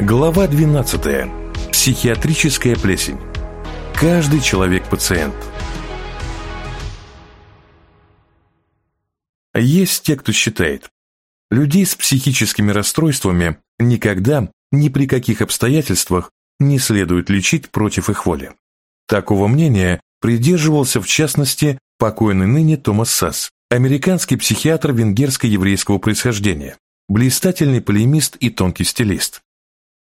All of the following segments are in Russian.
Глава 12. Психиатрическая плесень. Каждый человек – пациент. Есть те, кто считает, людей с психическими расстройствами никогда, ни при каких обстоятельствах не следует лечить против их воли. Такого мнения придерживался в частности покойный ныне Томас Сасс, американский психиатр венгерско-еврейского происхождения, блистательный полемист и тонкий стилист.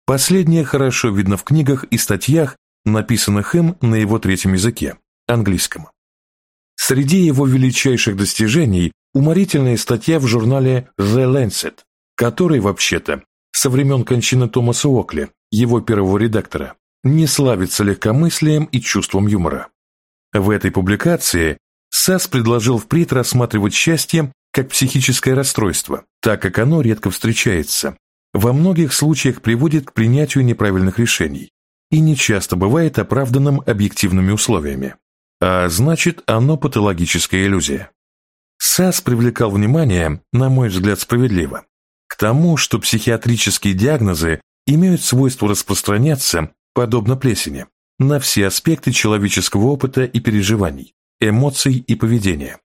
Последнее хорошо видно в книгах и статьях, написанных им на его третьем языке – английском. Среди его величайших достижений уморительная статья в журнале The Lancet, который, вообще-то, со времен кончины Томаса Окли, его первого редактора, не славится легкомыслием и чувством юмора. В этой публикации САС предложил впредь рассматривать счастье как психическое расстройство, так как оно редко встречается, во многих случаях приводит к принятию неправильных решений и нечасто бывает оправданным объективными условиями. А значит, оно патологическая иллюзия. САС привлекал внимание, на мой взгляд справедливо, к тому, что психиатрические диагнозы имеют свойство распространяться, подобно плесени, на все аспекты человеческого опыта и переживаний, эмоций и поведения.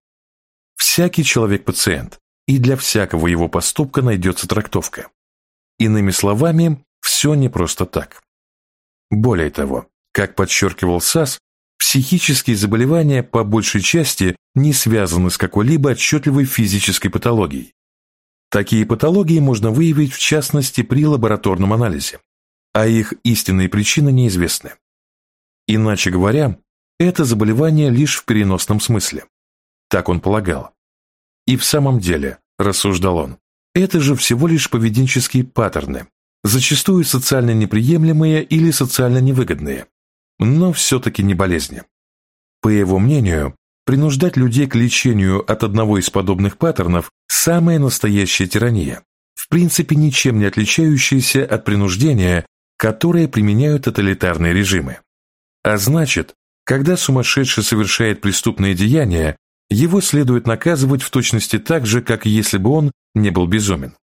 Всякий человек пациент, и для всякого его поступка найдется трактовка. Иными словами, все не просто так. Более того, как подчеркивал САС, психические заболевания по большей части не связаны с какой-либо отчетливой физической патологией. Такие патологии можно выявить в частности при лабораторном анализе, а их истинные причины неизвестны. Иначе говоря, это заболевание лишь в переносном смысле. Так он полагал. И в самом деле, рассуждал он, это же всего лишь поведенческие паттерны, зачастую социально неприемлемые или социально невыгодные, но все-таки не болезни. По его мнению, принуждать людей к лечению от одного из подобных паттернов – самая настоящая тирания, в принципе ничем не отличающаяся от принуждения, которое применяют тоталитарные режимы. А значит, когда сумасшедший совершает преступные деяния, его следует наказывать в точности так же, как если бы он не был безумен.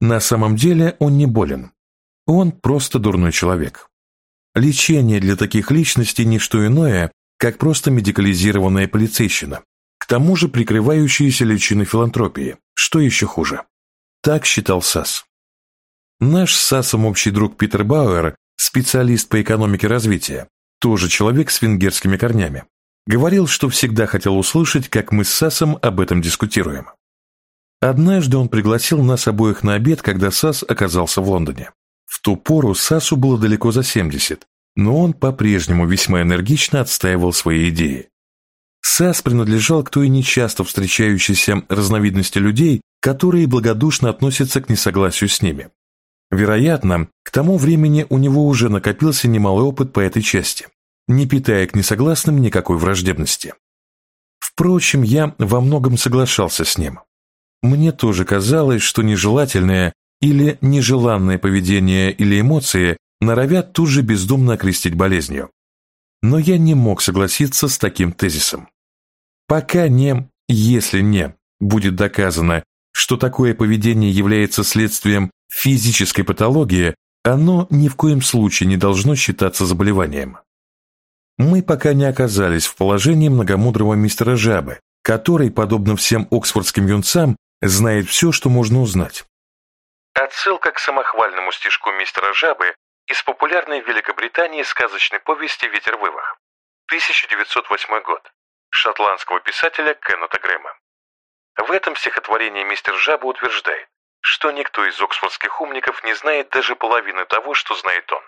На самом деле он не болен. Он просто дурной человек. Лечение для таких личностей не что иное, как просто медикализированная полицейщина, к тому же прикрывающаяся личиной филантропии, что еще хуже. Так считал САС. Наш с САСом общий друг Питер Бауэр, специалист по экономике развития, тоже человек с венгерскими корнями, говорил, что всегда хотел услышать, как мы с САСом об этом дискутируем. Однажды он пригласил нас обоих на обед, когда САС оказался в Лондоне. В ту пору САСу было далеко за 70, но он по-прежнему весьма энергично отстаивал свои идеи. САС принадлежал к той нечасто встречающейся разновидности людей, которые благодушно относятся к несогласию с ними. Вероятно, к тому времени у него уже накопился немалый опыт по этой части, не питая к несогласным никакой враждебности. Впрочем, я во многом соглашался с ним. Мне тоже казалось, что нежелательное или нежеланное поведение или эмоции норовят тут же бездумно окрестить болезнью. Но я не мог согласиться с таким тезисом. Пока не, если не, будет доказано, что такое поведение является следствием физической патологии, оно ни в коем случае не должно считаться заболеванием. Мы пока не оказались в положении многомудрого мистера Жабы, который, подобно всем оксфордским юнцам, знает все, что можно узнать. Отсылка к самохвальному стишку мистера Жабы из популярной в Великобритании сказочной повести «Ветер вывах» 1908 год шотландского писателя Кеннета Грэма. В этом стихотворении мистер Жаба утверждает, что никто из оксфордских умников не знает даже половины того, что знает он.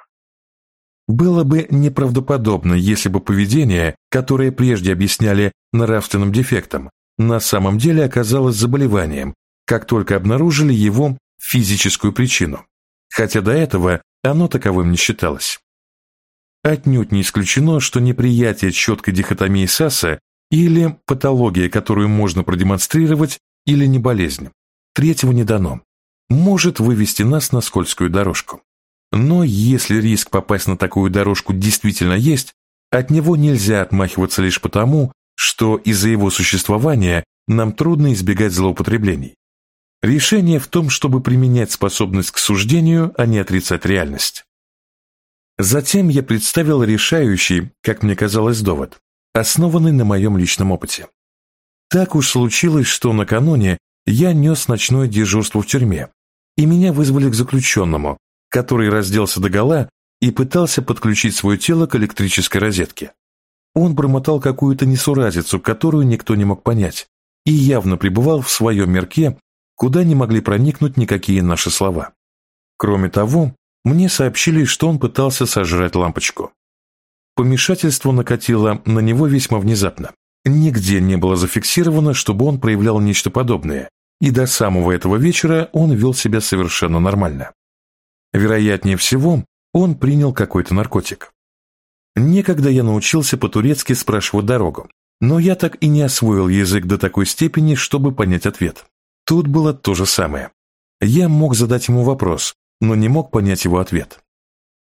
Было бы неправдоподобно, если бы поведение, которое прежде объясняли нравственным дефектом, на самом деле оказалось заболеванием, как только обнаружили его физическую причину, хотя до этого оно таковым не считалось. Отнюдь не исключено, что неприятие четкой дихотомии САСа или патология, которую можно продемонстрировать, или не болезнь, третьего не дано, может вывести нас на скользкую дорожку. Но если риск попасть на такую дорожку действительно есть, от него нельзя отмахиваться лишь потому, что из-за его существования нам трудно избегать злоупотреблений. Решение в том, чтобы применять способность к суждению, а не отрицать реальность. Затем я представил решающий, как мне казалось, довод, основанный на моем личном опыте. Так уж случилось, что накануне я нес ночное дежурство в тюрьме, и меня вызвали к заключенному, который разделся догола и пытался подключить свое тело к электрической розетке. Он бормотал какую-то несуразицу, которую никто не мог понять, и явно пребывал в своем мирке, куда не могли проникнуть никакие наши слова. Кроме того, мне сообщили, что он пытался сожрать лампочку. Помешательство накатило на него весьма внезапно. Нигде не было зафиксировано, чтобы он проявлял нечто подобное, и до самого этого вечера он вел себя совершенно нормально. Вероятнее всего, он принял какой-то наркотик. Некогда я научился по-турецки спрашивать дорогу, но я так и не освоил язык до такой степени, чтобы понять ответ. Тут было то же самое. Я мог задать ему вопрос, но не мог понять его ответ.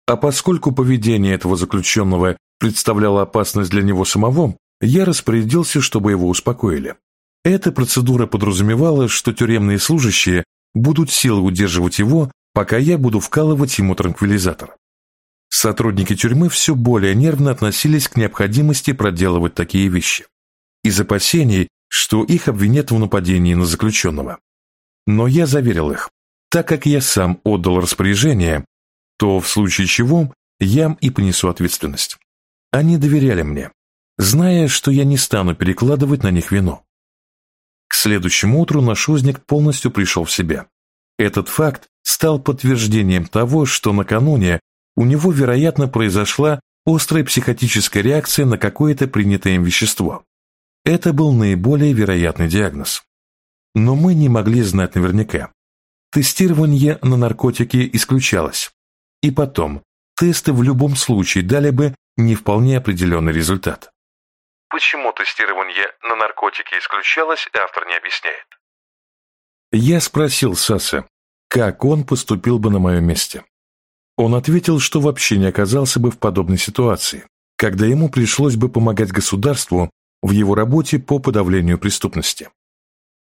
А поскольку поведение этого заключенного представляло опасность для него самого, я распорядился, чтобы его успокоили. Эта процедура подразумевала, что тюремные служащие будут силой удерживать его, пока я буду вкалывать ему транквилизатор. Сотрудники тюрьмы все более нервно относились к необходимости проделывать такие вещи. Из опасений, что их обвинят в нападении на заключенного. Но я заверил их, так как я сам отдал распоряжение, то в случае чего я и понесу ответственность. Они доверяли мне, зная, что я не стану перекладывать на них вину. К следующему утру наш узник полностью пришел в себя. Этот факт стал подтверждением того, что накануне у него, вероятно, произошла острая психотическая реакция на какое-то принятое им вещество. Это был наиболее вероятный диагноз. Но мы не могли знать наверняка. Тестирование на наркотики исключалось. И потом, тесты в любом случае дали бы не вполне определенный результат. Почему тестирование на наркотики исключалось, автор не объясняет. Я спросил Саса, как он поступил бы на моем месте. Он ответил, что вообще не оказался бы в подобной ситуации, когда ему пришлось бы помогать государству в его работе по подавлению преступности.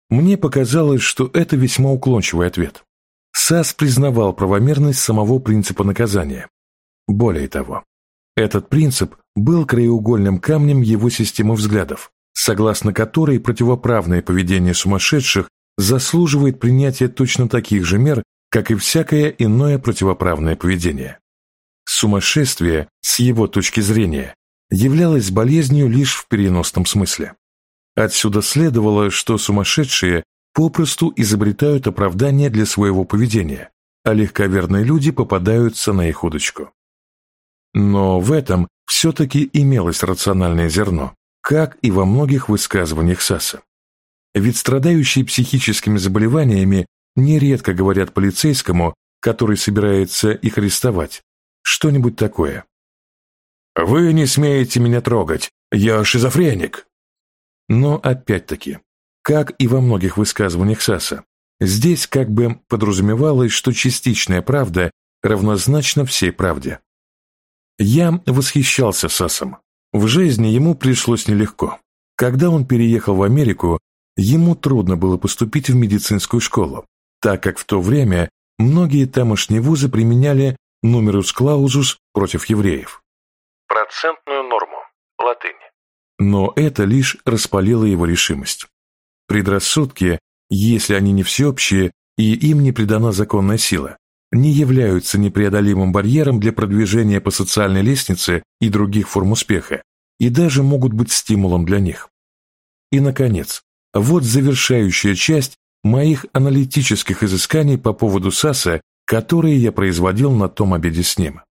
Мне показалось, что это весьма уклончивый ответ. САС признавал правомерность самого принципа наказания. Более того, этот принцип был краеугольным камнем его системы взглядов, согласно которой противоправное поведение сумасшедших заслуживает принятия точно таких же мер, как и всякое иное противоправное поведение. Сумасшествие, с его точки зрения, являлось болезнью лишь в переносном смысле. Отсюда следовало, что сумасшедшие попросту изобретают оправдания для своего поведения, а легковерные люди попадаются на их удочку. Но в этом все-таки имелось рациональное зерно, как и во многих высказываниях Саса. Ведь страдающие психическими заболеваниями нередко говорят полицейскому, который собирается их арестовать, что-нибудь такое. «Вы не смеете меня трогать, я шизофреник!» Но опять-таки, как и во многих высказываниях Саса, здесь как бы подразумевалось, что частичная правда равнозначна всей правде. Я восхищался Сасом. В жизни ему пришлось нелегко. Когда он переехал в Америку, ему трудно было поступить в медицинскую школу, так как в то время многие тамошние вузы применяли нумерус клаузус против евреев. Процентную норму. Латынь. Но это лишь распалило его решимость. Предрассудки, если они не всеобщие и им не придана законная сила, не являются непреодолимым барьером для продвижения по социальной лестнице и других форм успеха, и даже могут быть стимулом для них. И, наконец, вот завершающая часть моих аналитических изысканий по поводу САСа, которые я производил на том обеде с ним.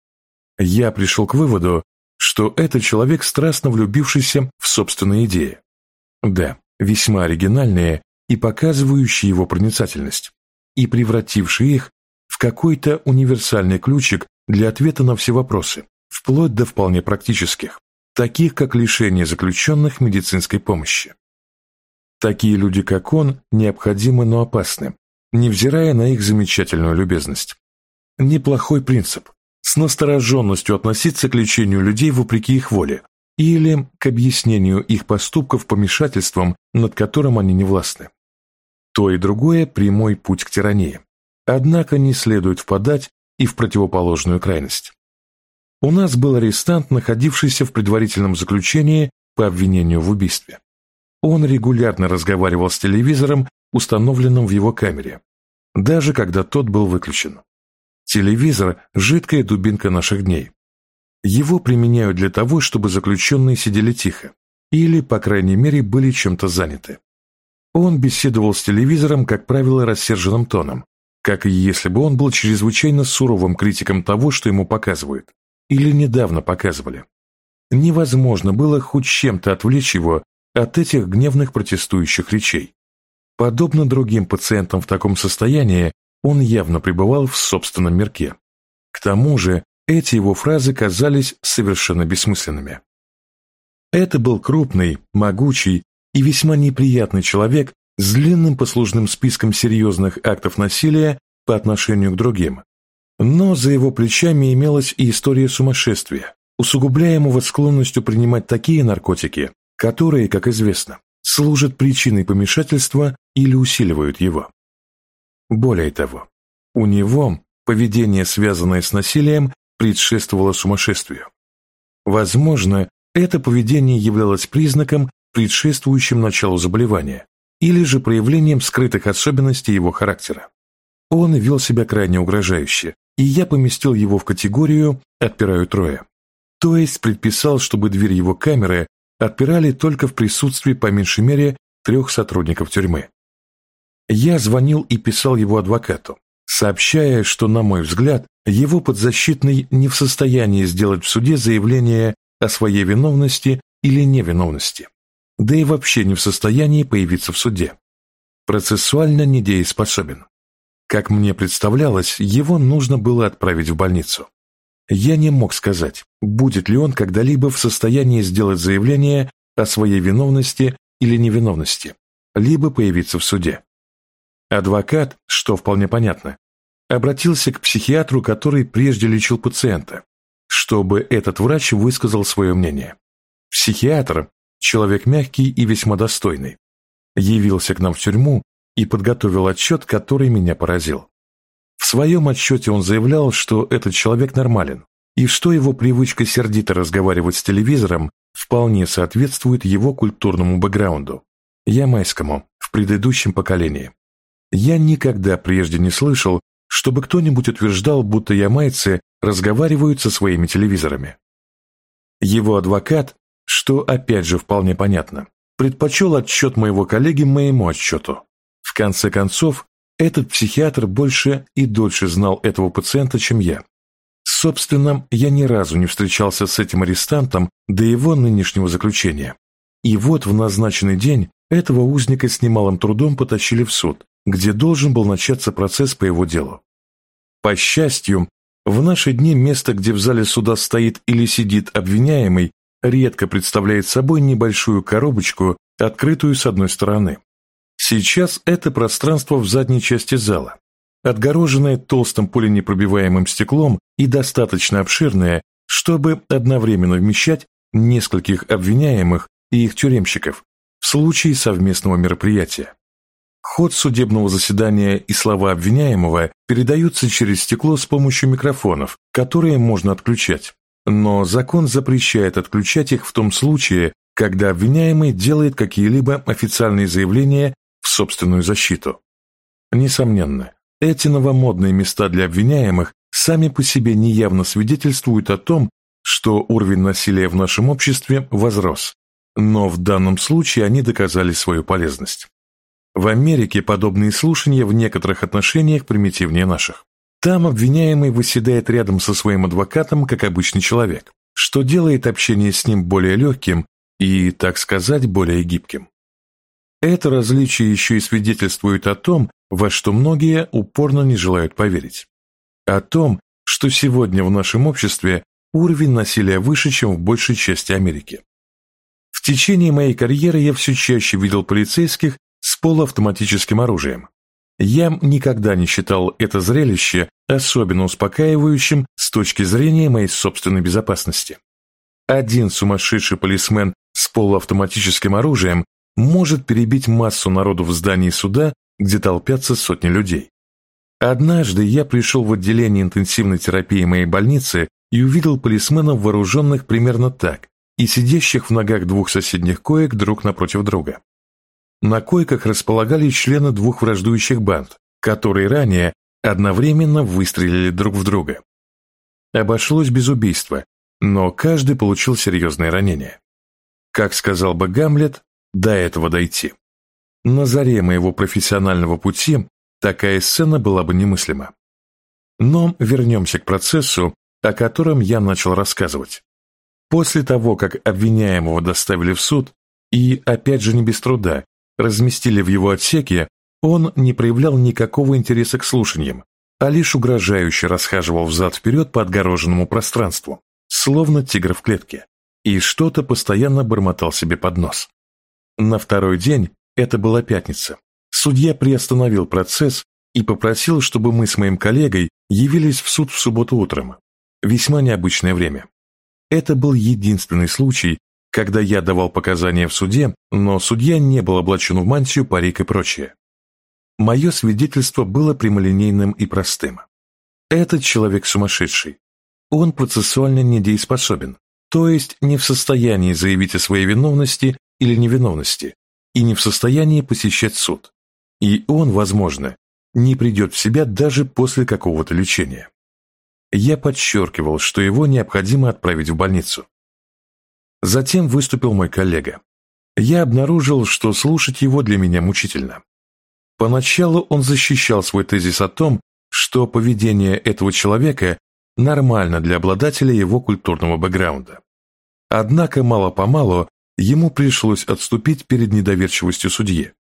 Я пришел к выводу, что это человек, страстно влюбившийся в собственные идеи. Да, весьма оригинальные и показывающие его проницательность, и превративший их в какой-то универсальный ключик для ответа на все вопросы, вплоть до вполне практических, таких как лишение заключенных медицинской помощи. Такие люди, как он, необходимы, но опасны, невзирая на их замечательную любезность. Неплохой принцип – с настороженностью относиться к лечению людей вопреки их воле или к объяснению их поступков помешательством, над которым они не властны. То и другое – прямой путь к тирании. Однако не следует впадать и в противоположную крайность. У нас был арестант, находившийся в предварительном заключении по обвинению в убийстве. Он регулярно разговаривал с телевизором, установленным в его камере, даже когда тот был выключен. Телевизор – жидкая дубинка наших дней. Его применяют для того, чтобы заключенные сидели тихо или, по крайней мере, были чем-то заняты. Он беседовал с телевизором, как правило, рассерженным тоном, как если бы он был чрезвычайно суровым критиком того, что ему показывают, или недавно показывали. Невозможно было хоть чем-то отвлечь его от этих гневных протестующих речей. Подобно другим пациентам в таком состоянии, он явно пребывал в собственном мирке. К тому же, эти его фразы казались совершенно бессмысленными. Это был крупный, могучий и весьма неприятный человек с длинным послужным списком серьезных актов насилия по отношению к другим. Но за его плечами имелась и история сумасшествия, усугубляемого склонностью принимать такие наркотики, которые, как известно, служат причиной помешательства или усиливают его. Более того, у него поведение, связанное с насилием, предшествовало сумасшествию. Возможно, это поведение являлось признаком, предшествующим началу заболевания, или же проявлением скрытых особенностей его характера. Он вел себя крайне угрожающе, и я поместил его в категорию «отпираю трое». То есть предписал, чтобы дверь его камеры отпирали только в присутствии по меньшей мере трех сотрудников тюрьмы. Я звонил и писал его адвокату, сообщая, что, на мой взгляд, его подзащитный не в состоянии сделать в суде заявление о своей виновности или невиновности, да и вообще не в состоянии появиться в суде. Процессуально недееспособен. Как мне представлялось, его нужно было отправить в больницу. Я не мог сказать, будет ли он когда-либо в состоянии сделать заявление о своей виновности или невиновности, либо появиться в суде. Адвокат, что вполне понятно, обратился к психиатру, который прежде лечил пациента, чтобы этот врач высказал свое мнение. Психиатр, человек мягкий и весьма достойный, явился к нам в тюрьму и подготовил отчет, который меня поразил. Своем отчете он заявлял, что этот человек нормален, и что его привычка сердито разговаривать с телевизором вполне соответствует его культурному бэкграунду, ямайскому, в предыдущем поколении. Я никогда прежде не слышал, чтобы кто-нибудь утверждал, будто ямайцы разговаривают со своими телевизорами. Его адвокат, что опять же вполне понятно, предпочел отчет моего коллеги моему отчету. В конце концов, этот психиатр больше и дольше знал этого пациента, чем я. Собственно, я ни разу не встречался с этим арестантом до его нынешнего заключения. И вот в назначенный день этого узника с немалым трудом потащили в суд, где должен был начаться процесс по его делу. По счастью, в наши дни место, где в зале суда стоит или сидит обвиняемый, редко представляет собой небольшую коробочку, открытую с одной стороны. Сейчас это пространство в задней части зала, отгороженное толстым пуленепробиваемым стеклом и достаточно обширное, чтобы одновременно вмещать нескольких обвиняемых и их тюремщиков в случае совместного мероприятия. Ход судебного заседания и слова обвиняемого передаются через стекло с помощью микрофонов, которые можно отключать. Но закон запрещает отключать их в том случае, когда обвиняемый делает какие-либо официальные заявления собственную защиту. Несомненно, эти новомодные места для обвиняемых сами по себе неявно свидетельствуют о том, что уровень насилия в нашем обществе возрос, но в данном случае они доказали свою полезность. В Америке подобные слушания в некоторых отношениях примитивнее наших. Там обвиняемый выседает рядом со своим адвокатом, как обычный человек, что делает общение с ним более легким и, так сказать, более гибким. Это различие еще и свидетельствует о том, во что многие упорно не желают поверить. О том, что сегодня в нашем обществе уровень насилия выше, чем в большей части Америки. В течение моей карьеры я все чаще видел полицейских с полуавтоматическим оружием. Я никогда не считал это зрелище особенно успокаивающим с точки зрения моей собственной безопасности. Один сумасшедший полисмен с полуавтоматическим оружием может перебить массу народу в здании суда, где толпятся сотни людей. Однажды я пришел в отделение интенсивной терапии моей больницы и увидел полисменов, вооруженных примерно так, и сидящих в ногах двух соседних коек друг напротив друга. На койках располагались члены двух враждующих банд, которые ранее одновременно выстрелили друг в друга. Обошлось без убийства, но каждый получил серьезные ранения. Как сказал бы Гамлет, до этого дойти. На заре моего профессионального пути такая сцена была бы немыслима. Но вернемся к процессу, о котором я начал рассказывать. После того, как обвиняемого доставили в суд, и, опять же не без труда, разместили в его отсеке, он не проявлял никакого интереса к слушаниям, а лишь угрожающе расхаживал взад-вперед по отгороженному пространству, словно тигр в клетке, и что-то постоянно бормотал себе под нос. На второй день, это была пятница, судья приостановил процесс и попросил, чтобы мы с моим коллегой явились в суд в субботу утром. Весьма необычное время. Это был единственный случай, когда я давал показания в суде, но судья не был облачен в мантию, парик и прочее. Мое свидетельство было прямолинейным и простым. Этот человек сумасшедший. Он процессуально недееспособен, то есть не в состоянии заявить о своей виновности или невиновности, и не в состоянии посещать суд. И он, возможно, не придет в себя даже после какого-то лечения. Я подчеркивал, что его необходимо отправить в больницу. Затем выступил мой коллега. Я обнаружил, что слушать его для меня мучительно. Поначалу он защищал свой тезис о том, что поведение этого человека нормально для обладателя его культурного бэкграунда. Однако мало-помалу ему пришлось отступить перед недоверчивостью судьи.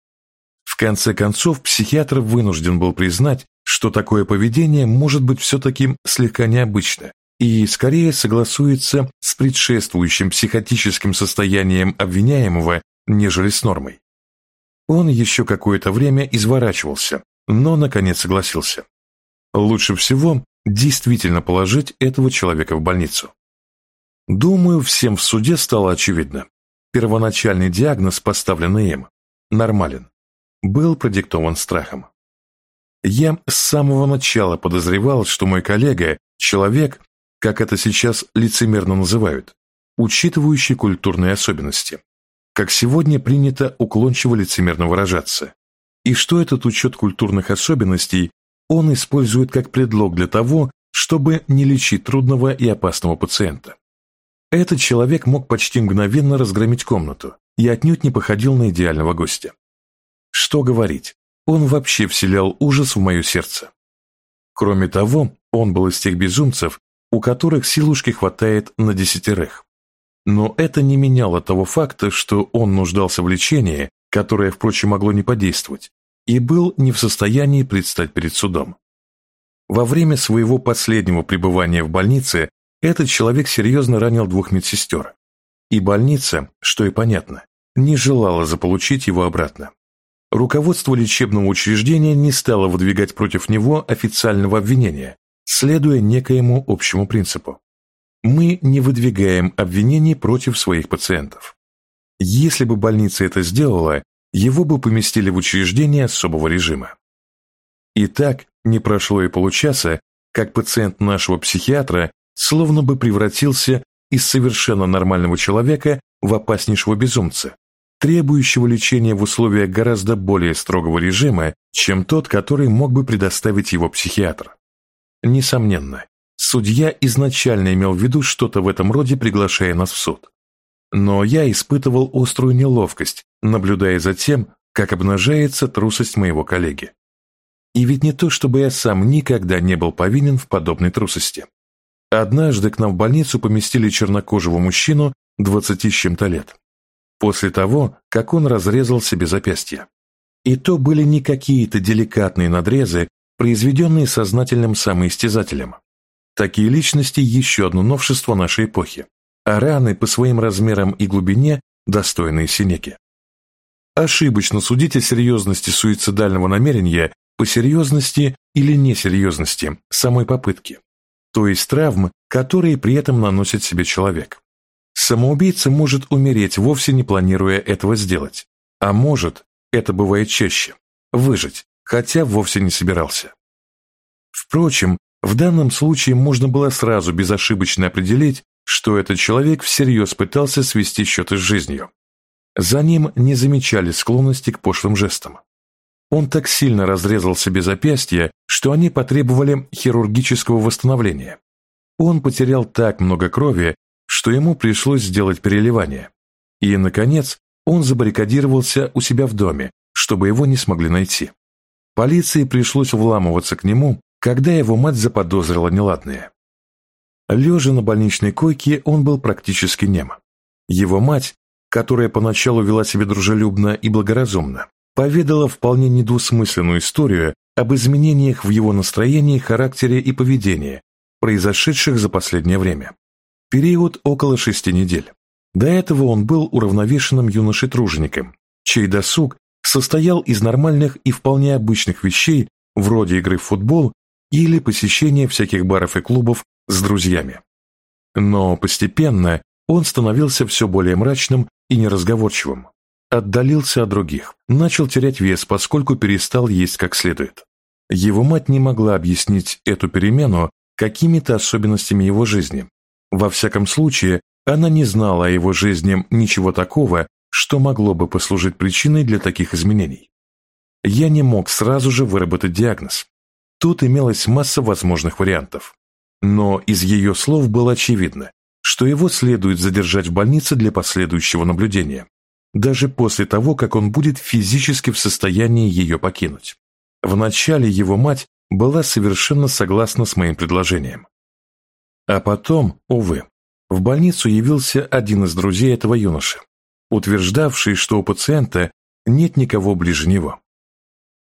В конце концов, психиатр вынужден был признать, что такое поведение может быть все-таки слегка необычно, и скорее согласуется с предшествующим психотическим состоянием обвиняемого, нежели с нормой. Он еще какое-то время изворачивался, но, наконец, согласился. Лучше всего действительно положить этого человека в больницу. Думаю, всем в суде стало очевидно. Первоначальный диагноз, поставленный им, нормален, был продиктован страхом. Я с самого начала подозревал, что мой коллега – человек, как это сейчас лицемерно называют, учитывающий культурные особенности, как сегодня принято уклончиво лицемерно выражаться, и что этот учет культурных особенностей он использует как предлог для того, чтобы не лечить трудного и опасного пациента. Этот человек мог почти мгновенно разгромить комнату и отнюдь не походил на идеального гостя. Что говорить, он вообще вселял ужас в мое сердце. Кроме того, он был из тех безумцев, у которых силушки хватает на десятерых. Но это не меняло того факта, что он нуждался в лечении, которое, впрочем, могло не подействовать, и был не в состоянии предстать перед судом. Во время своего последнего пребывания в больнице этот человек серьезно ранил двух медсестер, и больница, что и понятно, не желала заполучить его обратно. Руководство лечебного учреждения не стало выдвигать против него официального обвинения, следуя некоему общему принципу. Мы не выдвигаем обвинений против своих пациентов. Если бы больница это сделала, его бы поместили в учреждение особого режима. Итак, не прошло и получаса, как пациент нашего психиатра словно бы превратился из совершенно нормального человека в опаснейшего безумца, требующего лечения в условиях гораздо более строгого режима, чем тот, который мог бы предоставить его психиатр. Несомненно, судья изначально имел в виду что-то в этом роде, приглашая нас в суд. Но я испытывал острую неловкость, наблюдая за тем, как обнажается трусость моего коллеги. И ведь не то, чтобы я сам никогда не был повинен в подобной трусости. Однажды к нам в больницу поместили чернокожего мужчину 20 с чем-то лет. После того, как он разрезал себе запястье. И то были не какие-то деликатные надрезы, произведенные сознательным самоистязателем. Такие личности – еще одно новшество нашей эпохи, а раны по своим размерам и глубине достойные синеки. Ошибочно судить о серьезности суицидального намерения по серьезности или несерьезности самой попытки, то есть травм, которые при этом наносит себе человек. Самоубийца может умереть, вовсе не планируя этого сделать, а может, это бывает чаще, выжить, хотя вовсе не собирался. Впрочем, в данном случае можно было сразу безошибочно определить, что этот человек всерьез пытался свести счеты с жизнью. За ним не замечали склонности к пошлым жестам. Он так сильно разрезал себе запястья, что они потребовали хирургического восстановления. Он потерял так много крови, что ему пришлось сделать переливание. И, наконец, он забаррикадировался у себя в доме, чтобы его не смогли найти. Полиции пришлось вламываться к нему, когда его мать заподозрила неладное. Лежа на больничной койке, он был практически нем. Его мать, которая поначалу вела себя дружелюбно и благоразумно, поведала вполне недвусмысленную историю об изменениях в его настроении, характере и поведении, произошедших за последнее время. Период около шести недель. До этого он был уравновешенным юношей-тружеником, чей досуг состоял из нормальных и вполне обычных вещей, вроде игры в футбол или посещения всяких баров и клубов с друзьями. Но постепенно он становился все более мрачным и неразговорчивым, отдалился от других, начал терять вес, поскольку перестал есть как следует. Его мать не могла объяснить эту перемену какими-то особенностями его жизни. Во всяком случае, она не знала о его жизни ничего такого, что могло бы послужить причиной для таких изменений. Я не мог сразу же выработать диагноз. Тут имелась масса возможных вариантов. Но из ее слов было очевидно, что его следует задержать в больнице для последующего наблюдения, даже после того, как он будет физически в состоянии ее покинуть. Вначале его мать была совершенно согласна с моим предложением. А потом, увы, в больницу явился один из друзей этого юноши, утверждавший, что у пациента нет никого ближе него.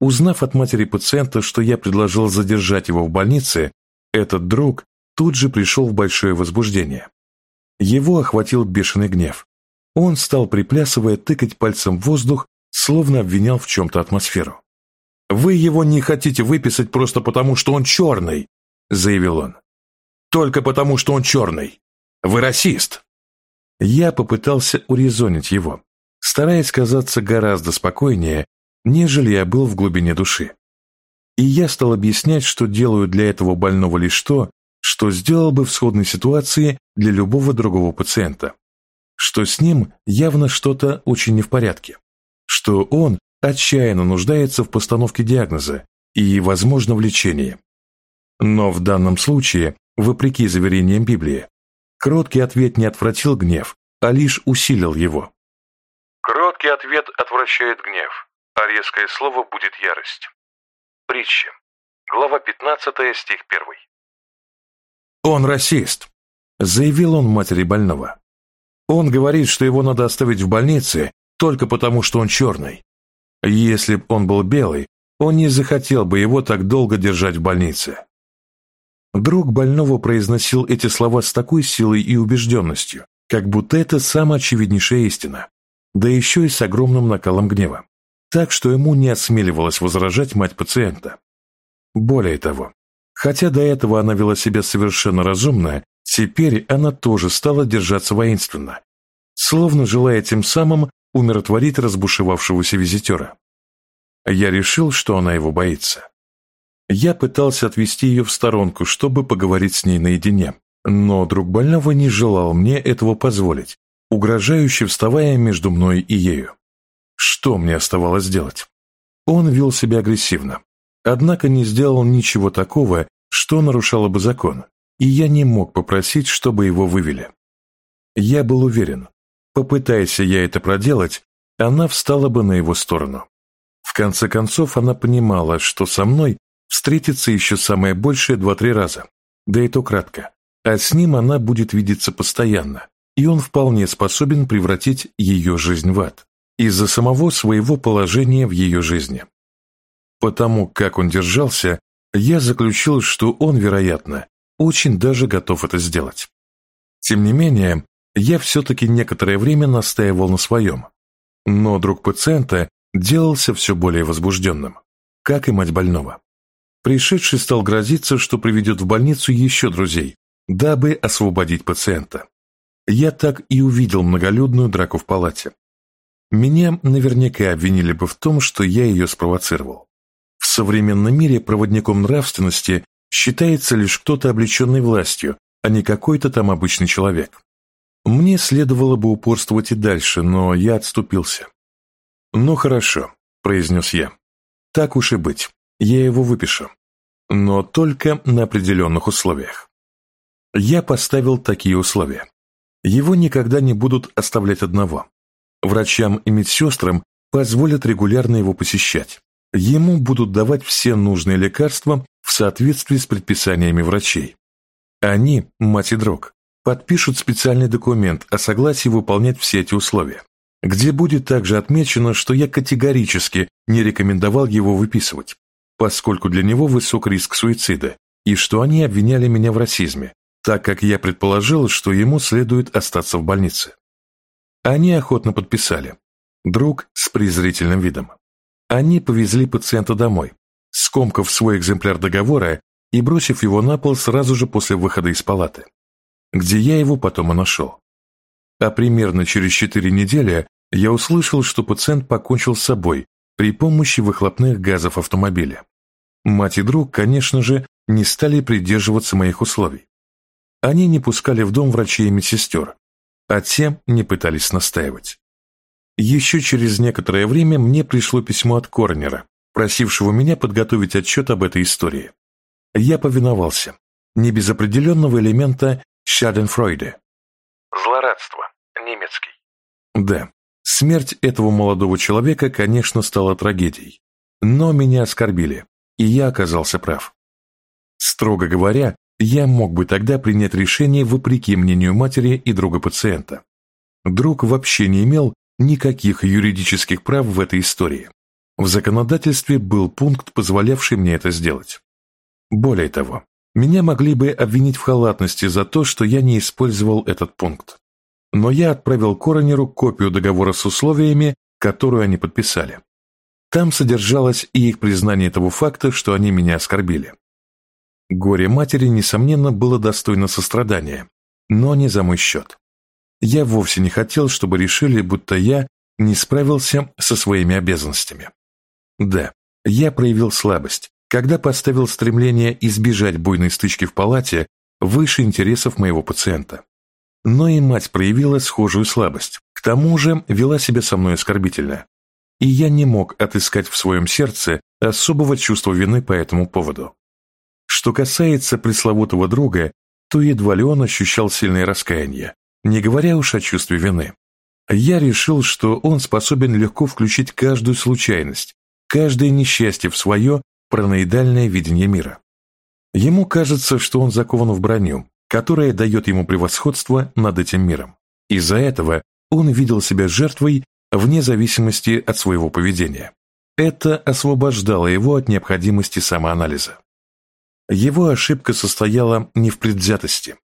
Узнав от матери пациента, что я предложил задержать его в больнице, этот друг тут же пришел в большое возбуждение. Его охватил бешеный гнев. Он стал, приплясывая, тыкать пальцем в воздух, словно обвинял в чем-то атмосферу. «Вы его не хотите выписать просто потому, что он черный», — заявил он. «Только потому, что он черный. Вы расист!» Я попытался урезонить его, стараясь казаться гораздо спокойнее, нежели я был в глубине души. И я стал объяснять, что делаю для этого больного лишь то, что сделал бы в сходной ситуации для любого другого пациента. Что с ним явно что-то очень не в порядке. Что он отчаянно нуждается в постановке диагноза и, возможно, в лечении. Но в данном случае, вопреки заверениям Библии, Кроткий ответ не отвратил гнев, а лишь усилил его. Кроткий ответ отвращает гнев, а резкое слово будет ярость. Притча. Глава 15, стих 1. «Он расист», — заявил он матери больного. «Он говорит, что его надо оставить в больнице только потому, что он черный. Если б он был белый, он не захотел бы его так долго держать в больнице. Друг больного произносил эти слова с такой силой и убежденностью, как будто это самая очевиднейшая истина, да еще и с огромным накалом гнева, так что ему не осмеливалось возражать мать пациента. Более того, хотя до этого она вела себя совершенно разумно, теперь она тоже стала держаться воинственно, словно желая тем самым умиротворить разбушевавшегося визитера. Я решил, что она его боится. Я пытался отвести ее в сторонку, чтобы поговорить с ней наедине, но друг больного не желал мне этого позволить, угрожающе вставая между мной и ею. Что мне оставалось делать? Он вел себя агрессивно, однако не сделал ничего такого, что нарушало бы закон, и я не мог попросить, чтобы его вывели. Я был уверен, попытайся я это проделать, она встала бы на его сторону. В конце концов, она понимала, что со мной Встретиться еще самое большее два-три раза, да и то кратко. А с ним она будет видеться постоянно, и он вполне способен превратить ее жизнь в ад из-за самого своего положения в ее жизни. Потому как он держался, я заключил, что он, вероятно, очень даже готов это сделать. Тем не менее, я все-таки некоторое время настаивал на своем, но друг пациента делался все более возбужденным, как и мать больного. Пришедший стал грозиться, что приведет в больницу еще друзей, дабы освободить пациента. Я так и увидел многолюдную драку в палате. Меня наверняка обвинили бы в том, что я ее спровоцировал. В современном мире проводником нравственности считается лишь кто-то облеченный властью, а не какой-то там обычный человек. Мне следовало бы упорствовать и дальше, но я отступился. «Ну хорошо», — произнес я. «Так уж и быть, я его выпишу. Но только на определенных условиях». Я поставил такие условия. Его никогда не будут оставлять одного. Врачам и медсестрам позволят регулярно его посещать. Ему будут давать все нужные лекарства в соответствии с предписаниями врачей. Они, мать и друг, подпишут специальный документ о согласии выполнять все эти условия, где будет также отмечено, что я категорически не рекомендовал его выписывать, поскольку для него высок риск суицида, и что они обвиняли меня в расизме, так как я предположил, что ему следует остаться в больнице. Они охотно подписали. Друг с презрительным видом. Они повезли пациента домой, скомкав свой экземпляр договора и бросив его на пол сразу же после выхода из палаты, где я его потом и нашел. А примерно через четыре недели я услышал, что пациент покончил с собой при помощи выхлопных газов автомобиля. Мать и друг, конечно же, не стали придерживаться моих условий. Они не пускали в дом врачей и медсестер, а те не пытались настаивать. Еще через некоторое время мне пришло письмо от Корнера, просившего меня подготовить отчет об этой истории. Я повиновался, не без определенного элемента «Шаденфройде». Злорадство, немецкий. Да, смерть этого молодого человека, конечно, стала трагедией, но меня оскорбили, и я оказался прав. Строго говоря, я мог бы тогда принять решение вопреки мнению матери и друга пациента. Друг вообще не имел никаких юридических прав в этой истории. В законодательстве был пункт, позволявший мне это сделать. Более того, меня могли бы обвинить в халатности за то, что я не использовал этот пункт. Но я отправил Коронеру копию договора с условиями, которую они подписали. Там содержалось и их признание того факта, что они меня оскорбили. Горе матери, несомненно, было достойно сострадания, но не за мой счет. Я вовсе не хотел, чтобы решили, будто я не справился со своими обязанностями. Да, я проявил слабость, когда поставил стремление избежать буйной стычки в палате выше интересов моего пациента. Но и мать проявила схожую слабость, к тому же вела себя со мной оскорбительно. И я не мог отыскать в своем сердце особого чувства вины по этому поводу. Что касается пресловутого друга, то едва ли он ощущал сильное раскаяние, не говоря уж о чувстве вины. Я решил, что он способен легко включить каждую случайность, каждое несчастье в свое параноидальное видение мира. Ему кажется, что он закован в броню, которая дает ему превосходство над этим миром. Из-за этого он видел себя жертвой вне зависимости от своего поведения. Это освобождало его от необходимости самоанализа. Его ошибка состояла не в предвзятости.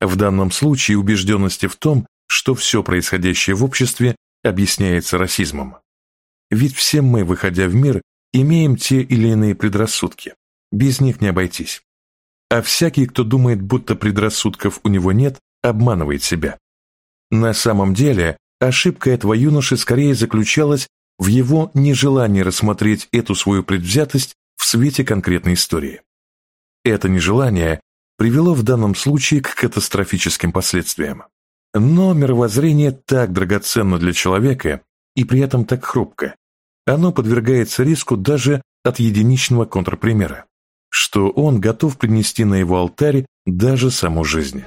В данном случае убежденности в том, что все происходящее в обществе объясняется расизмом. Ведь все мы, выходя в мир, имеем те или иные предрассудки. Без них не обойтись. А всякий, кто думает, будто предрассудков у него нет, обманывает себя. На самом деле, ошибка этого юноши скорее заключалась в его нежелании рассмотреть эту свою предвзятость в свете конкретной истории. Это нежелание привело в данном случае к катастрофическим последствиям. Но мировоззрение так драгоценно для человека и при этом так хрупко. Оно подвергается риску даже от единичного контрпримера, что он готов принести на его алтарь даже саму жизнь.